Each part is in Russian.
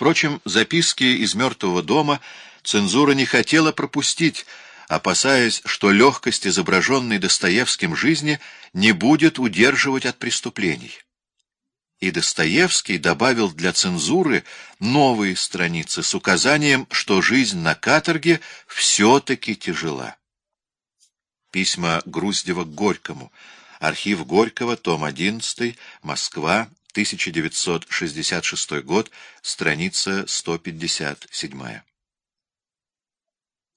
Впрочем, записки из «Мертвого дома» цензура не хотела пропустить, опасаясь, что легкость изображенной Достоевским жизни не будет удерживать от преступлений. И Достоевский добавил для цензуры новые страницы с указанием, что жизнь на каторге все-таки тяжела. Письма Груздева к Горькому. Архив Горького, том 11, Москва, 1966 год, страница 157.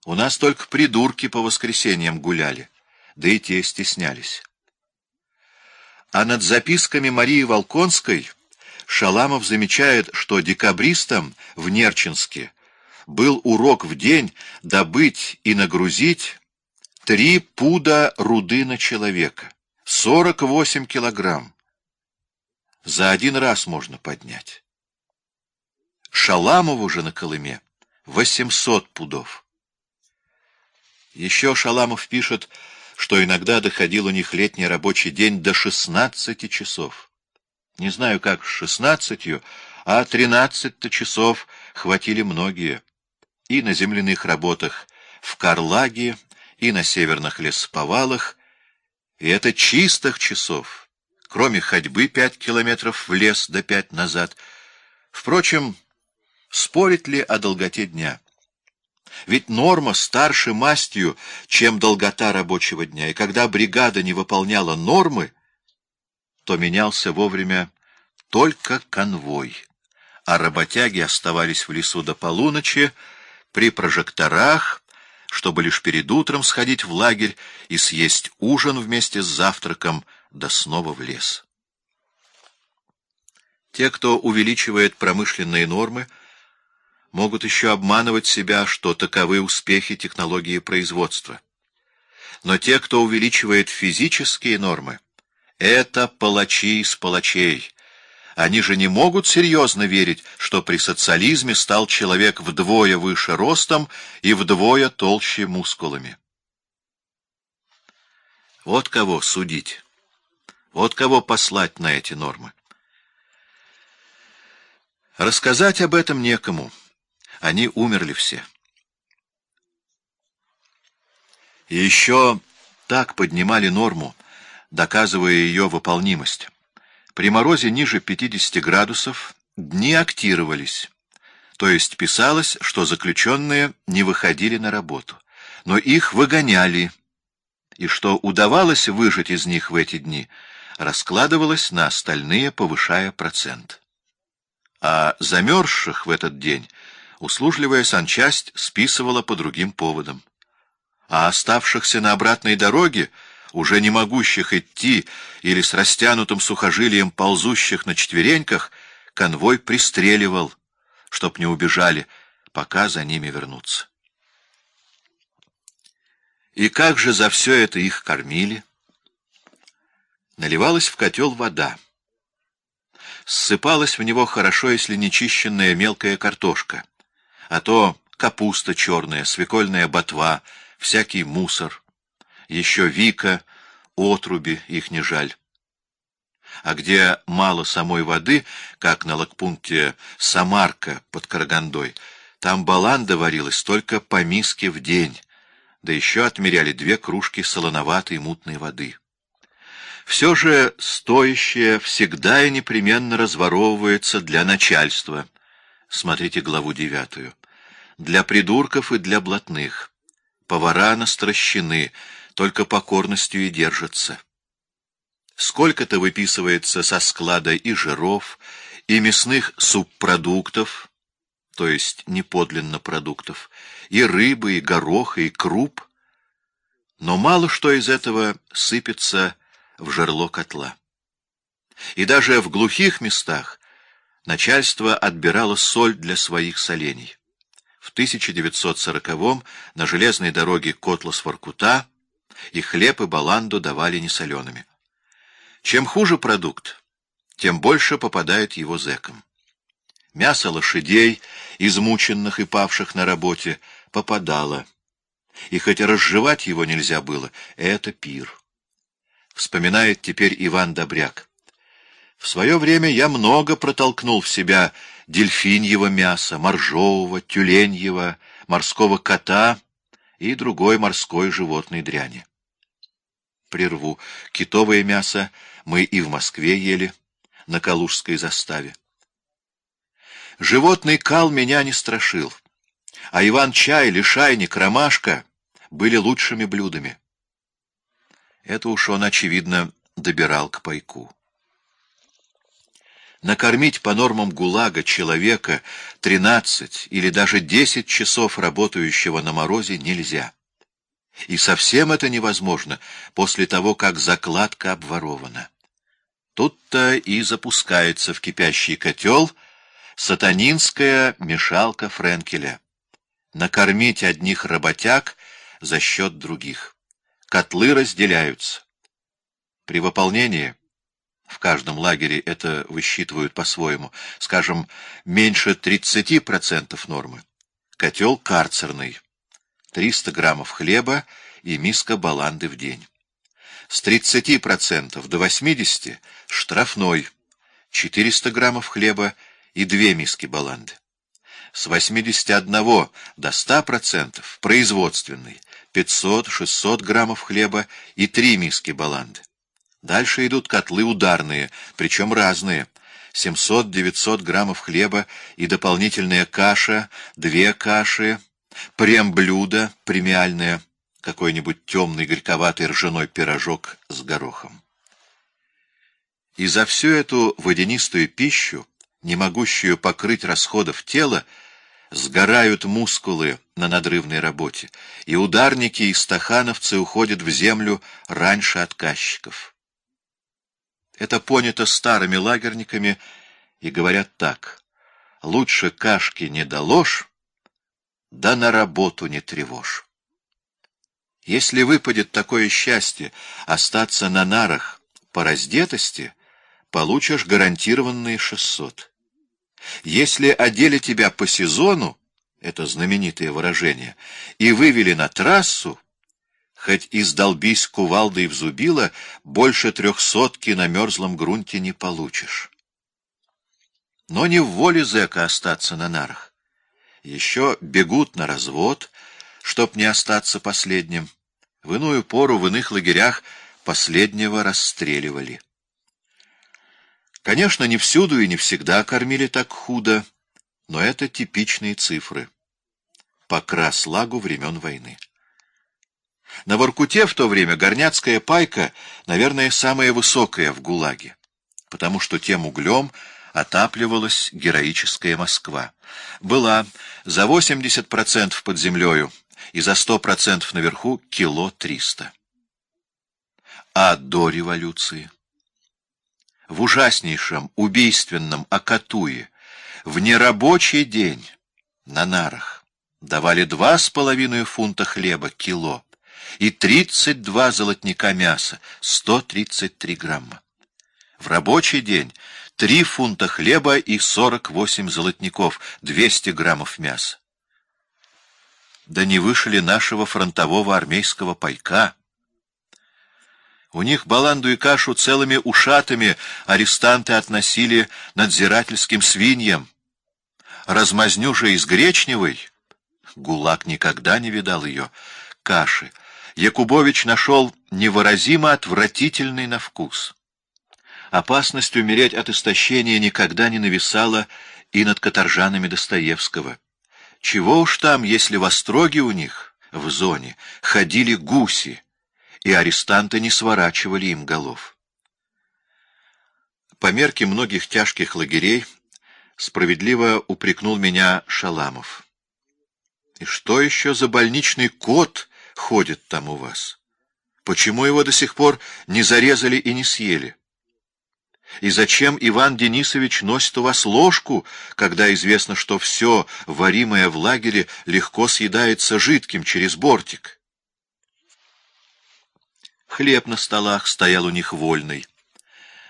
У нас только придурки по воскресеньям гуляли, да и те стеснялись. А над записками Марии Волконской Шаламов замечает, что декабристам в Нерчинске был урок в день добыть и нагрузить три пуда руды на человека, 48 килограмм. За один раз можно поднять. Шаламову же на Колыме 800 пудов. Еще Шаламов пишет, что иногда доходил у них летний рабочий день до 16 часов. Не знаю, как с 16, а 13 часов хватили многие. И на земляных работах в Карлаге, и на северных лесоповалах. И это чистых часов, кроме ходьбы пять километров в лес да пять назад. Впрочем, спорить ли о долготе дня? Ведь норма старше мастью, чем долгота рабочего дня, и когда бригада не выполняла нормы, то менялся вовремя только конвой, а работяги оставались в лесу до полуночи при прожекторах, чтобы лишь перед утром сходить в лагерь и съесть ужин вместе с завтраком, да снова в лес. Те, кто увеличивает промышленные нормы, могут еще обманывать себя, что таковы успехи технологии производства. Но те, кто увеличивает физические нормы, это палачи из палачей. Они же не могут серьезно верить, что при социализме стал человек вдвое выше ростом и вдвое толще мускулами. Вот кого судить, вот кого послать на эти нормы. Рассказать об этом некому. Они умерли все. И еще так поднимали норму, доказывая ее выполнимость. При морозе ниже 50 градусов дни актировались, то есть писалось, что заключенные не выходили на работу, но их выгоняли, и что удавалось выжить из них в эти дни, раскладывалось на остальные, повышая процент. А замерзших в этот день услужливая санчасть списывала по другим поводам. А оставшихся на обратной дороге, уже не могущих идти или с растянутым сухожилием ползущих на четвереньках, конвой пристреливал, чтоб не убежали, пока за ними вернутся. И как же за все это их кормили? Наливалась в котел вода. Ссыпалась в него хорошо, если не чищенная мелкая картошка а то капуста черная, свекольная ботва, всякий мусор, еще вика, отруби, их не жаль. А где мало самой воды, как на лагпункте Самарка под Карагандой, там баланда варилась только по миске в день, да еще отмеряли две кружки солоноватой мутной воды. Все же стоящее всегда и непременно разворовывается для начальства. Смотрите главу девятую для придурков и для блатных. Повара настращены, только покорностью и держатся. Сколько-то выписывается со склада и жиров, и мясных субпродуктов, то есть неподлинно продуктов, и рыбы, и гороха, и круп, но мало что из этого сыпется в жерло котла. И даже в глухих местах начальство отбирало соль для своих солений. В 1940-м на железной дороге Котлас-Воркута и хлеб и баланду давали несолеными. Чем хуже продукт, тем больше попадает его зэкам. Мясо лошадей, измученных и павших на работе, попадало. И хоть разжевать его нельзя было, это пир. Вспоминает теперь Иван Добряк. В свое время я много протолкнул в себя дельфиньего мяса, моржового, тюленьего, морского кота и другой морской животной дряни. Прерву. Китовое мясо мы и в Москве ели, на Калужской заставе. Животный кал меня не страшил, а Иван-чай, лишайник, ромашка были лучшими блюдами. Это уж он, очевидно, добирал к пайку. Накормить по нормам ГУЛАГа человека 13 или даже 10 часов работающего на морозе нельзя. И совсем это невозможно после того, как закладка обворована. Тут-то и запускается в кипящий котел сатанинская мешалка Френкеля. Накормить одних работяг за счет других. Котлы разделяются. При выполнении в каждом лагере это высчитывают по-своему, скажем, меньше 30% нормы. Котел карцерный, 300 граммов хлеба и миска баланды в день. С 30% до 80% штрафной, 400 граммов хлеба и две миски баланды. С 81 до 100% производственный, 500-600 граммов хлеба и три миски баланды. Дальше идут котлы ударные, причем разные. 700-900 граммов хлеба и дополнительная каша, две каши, прем-блюдо премиальное, какой-нибудь темный горьковатый ржаной пирожок с горохом. И за всю эту водянистую пищу, не могущую покрыть расходов тела, сгорают мускулы на надрывной работе, и ударники и стахановцы уходят в землю раньше отказчиков. Это понято старыми лагерниками и говорят так. Лучше кашки не доложь, да на работу не тревожь. Если выпадет такое счастье остаться на нарах по раздетости, получишь гарантированные шестьсот. Если одели тебя по сезону, это знаменитое выражение, и вывели на трассу, хоть издолбись кувалдой в зубило, больше трехсотки на мерзлом грунте не получишь. Но не в воле зэка остаться на нарах. Еще бегут на развод, чтоб не остаться последним. В иную пору в иных лагерях последнего расстреливали. Конечно, не всюду и не всегда кормили так худо, но это типичные цифры. По краслагу времен войны. На Воркуте в то время горняцкая пайка, наверное, самая высокая в ГУЛАГе, потому что тем углем отапливалась героическая Москва. Была за 80% под землею и за 100% наверху кило 300. А до революции? В ужаснейшем убийственном Акатуе в нерабочий день на нарах давали два с половиной фунта хлеба кило и 32 золотника мяса, 133 грамма. В рабочий день 3 фунта хлеба и 48 золотников, 200 граммов мяса. Да не вышли нашего фронтового армейского пайка. У них баланду и кашу целыми ушатами арестанты относили надзирательским свиньям. Размазню же из гречневой, ГУЛАГ никогда не видал ее, каши, Якубович нашел невыразимо отвратительный на вкус. Опасность умереть от истощения никогда не нависала и над каторжанами Достоевского. Чего уж там, если в остроге у них, в зоне, ходили гуси, и арестанты не сворачивали им голов. По мерке многих тяжких лагерей справедливо упрекнул меня Шаламов. И что еще за больничный кот ходит там у вас? Почему его до сих пор не зарезали и не съели? И зачем Иван Денисович носит у вас ложку, когда известно, что все, варимое в лагере, легко съедается жидким через бортик? Хлеб на столах стоял у них вольный.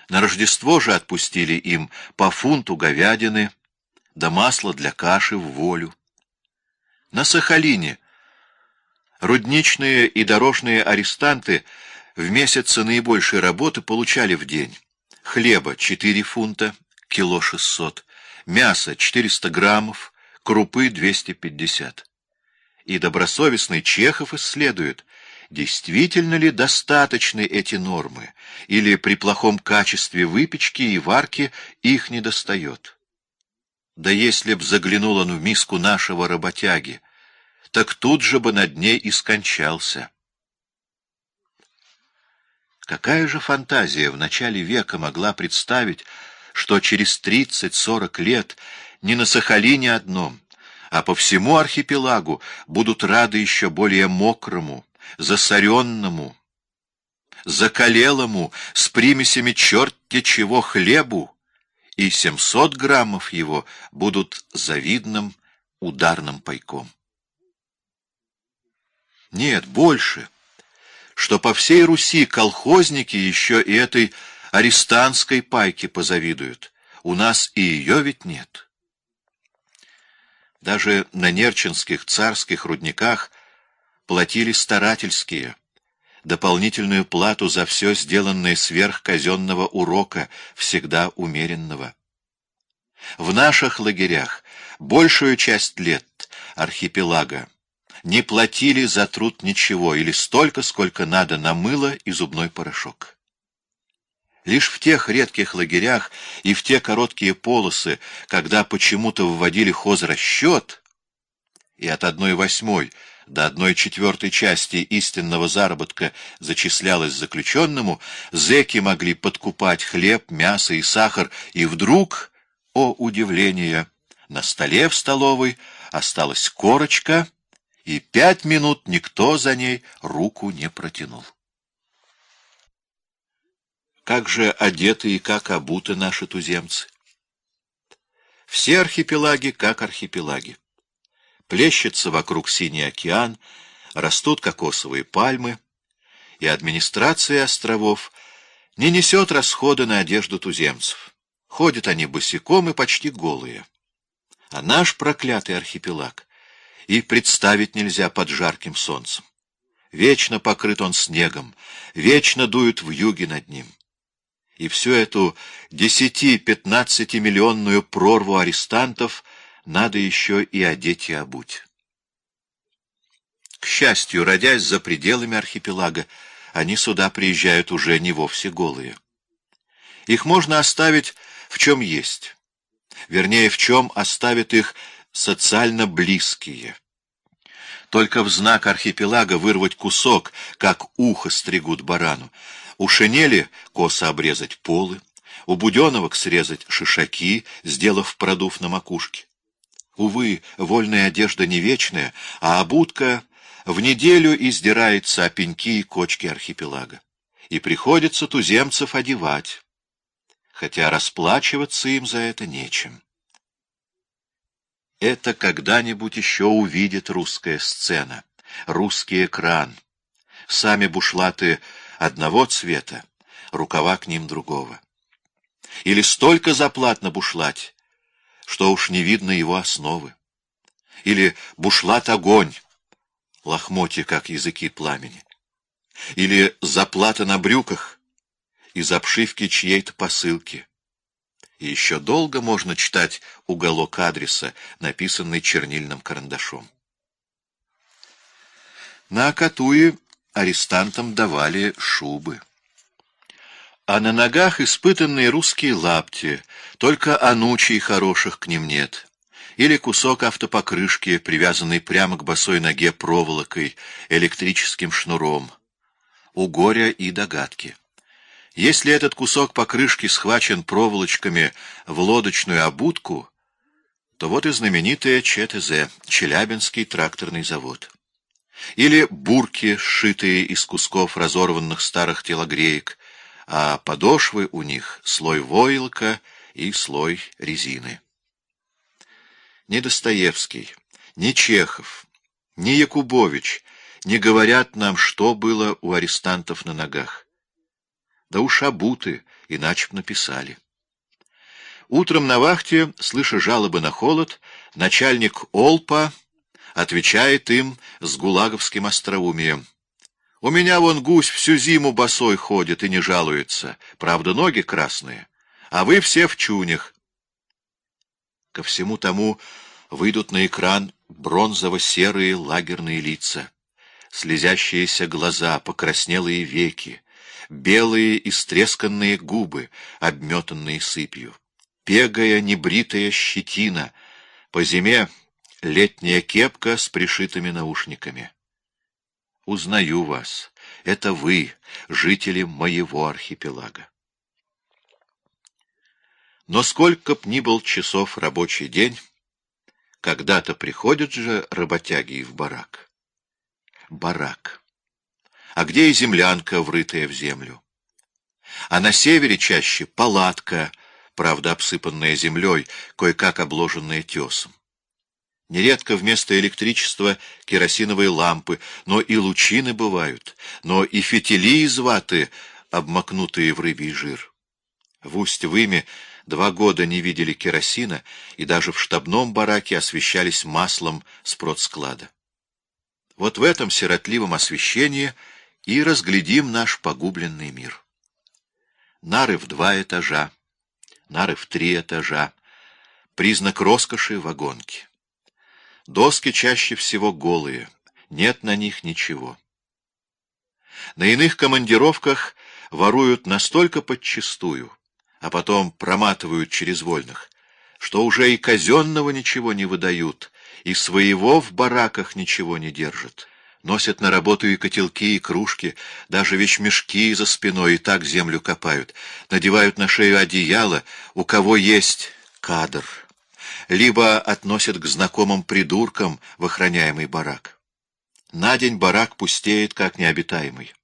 На Рождество же отпустили им по фунту говядины, да масло для каши в волю. На Сахалине Рудничные и дорожные арестанты в месяцы наибольшей работы получали в день хлеба 4 фунта, кило 600, мяса 400 граммов, крупы 250. И добросовестный Чехов исследует, действительно ли достаточны эти нормы, или при плохом качестве выпечки и варки их недостает. Да если б заглянул он в миску нашего работяги, так тут же бы над ней и скончался. Какая же фантазия в начале века могла представить, что через тридцать-сорок лет ни на Сахалине одном, а по всему архипелагу будут рады еще более мокрому, засоренному, закалелому, с примесями черти чего хлебу, и семьсот граммов его будут завидным ударным пайком. Нет, больше, что по всей Руси колхозники еще и этой арестантской пайке позавидуют. У нас и ее ведь нет. Даже на нерчинских царских рудниках платили старательские, дополнительную плату за все сделанное сверх казенного урока, всегда умеренного. В наших лагерях большую часть лет архипелага не платили за труд ничего или столько, сколько надо на мыло и зубной порошок. Лишь в тех редких лагерях и в те короткие полосы, когда почему-то вводили хозрасчет, и от одной восьмой до одной четвертой части истинного заработка зачислялось заключенному, зэки могли подкупать хлеб, мясо и сахар, и вдруг, о удивление, на столе в столовой осталась корочка, и пять минут никто за ней руку не протянул. Как же одеты и как обуты наши туземцы? Все архипелаги как архипелаги. Плещется вокруг синий океан, растут кокосовые пальмы, и администрация островов не несет расходы на одежду туземцев. Ходят они босиком и почти голые. А наш проклятый архипелаг и представить нельзя под жарким солнцем. Вечно покрыт он снегом, вечно дуют в юге над ним и всю эту десяти-пятнадцатимиллионную прорву арестантов надо еще и одеть и обуть. К счастью, родясь за пределами архипелага, они сюда приезжают уже не вовсе голые. Их можно оставить в чем есть, вернее, в чем оставят их социально близкие. Только в знак архипелага вырвать кусок, как ухо стригут барану, у шинели косо обрезать полы, у буденовок срезать шишаки, сделав продув на макушке. Увы, вольная одежда не вечная, а обутка в неделю издирается о пеньки и кочки архипелага. И приходится туземцев одевать, хотя расплачиваться им за это нечем. Это когда-нибудь еще увидит русская сцена, русский экран. Сами бушлаты одного цвета, рукава к ним другого. Или столько заплат на бушлате, что уж не видно его основы. Или бушлат огонь, лохмотья, как языки пламени. Или заплата на брюках из обшивки чьей-то посылки. И еще долго можно читать уголок адреса, написанный чернильным карандашом. На Акатуе арестантам давали шубы. А на ногах испытанные русские лапти, только анучий хороших к ним нет. Или кусок автопокрышки, привязанный прямо к босой ноге проволокой, электрическим шнуром. У горя и догадки. Если этот кусок покрышки схвачен проволочками в лодочную обутку, то вот и знаменитая ЧТЗ, Челябинский тракторный завод или бурки, сшитые из кусков разорванных старых телогреек, а подошвы у них слой войлка и слой резины. Ни Достоевский, ни Чехов, ни Якубович не говорят нам, что было у арестантов на ногах. Да уж обуты, иначе б написали. Утром на вахте, слыша жалобы на холод, начальник Олпа отвечает им с гулаговским остроумием. У меня вон гусь всю зиму босой ходит и не жалуется. Правда, ноги красные. А вы все в чунях. Ко всему тому выйдут на экран бронзово-серые лагерные лица, слезящиеся глаза, покраснелые веки, белые истресканные губы, обметанные сыпью, пегая небритая щетина, по зиме летняя кепка с пришитыми наушниками. Узнаю вас. Это вы, жители моего архипелага. Но сколько б ни был часов рабочий день, когда-то приходят же работяги в барак. Барак. А где и землянка, врытая в землю? А на севере чаще палатка, правда обсыпанная землей, кое-как обложенная тесом. Нередко вместо электричества керосиновые лампы, но и лучины бывают, но и фитили из ваты, обмакнутые в рыбий жир. В Усть-Выме два года не видели керосина, и даже в штабном бараке освещались маслом с продсклада. Вот в этом сиротливом освещении и разглядим наш погубленный мир. Нары в два этажа, нары в три этажа, признак роскоши вагонки. Доски чаще всего голые, нет на них ничего. На иных командировках воруют настолько подчистую, а потом проматывают через вольных, что уже и казенного ничего не выдают, и своего в бараках ничего не держат. Носят на работу и котелки, и кружки, даже вещмешки за спиной, и так землю копают. Надевают на шею одеяло, у кого есть кадр. Либо относят к знакомым придуркам в охраняемый барак. На день барак пустеет, как необитаемый.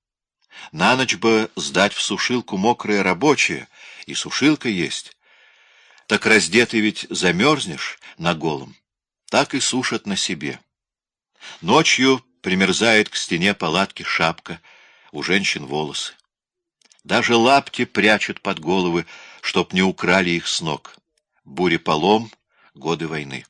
На ночь бы сдать в сушилку мокрое рабочее, и сушилка есть. Так раздетый ведь замерзнешь на голом, так и сушат на себе. Ночью примерзает к стене палатки шапка, у женщин волосы. Даже лапти прячут под головы, чтоб не украли их с ног. Буреполом — годы войны.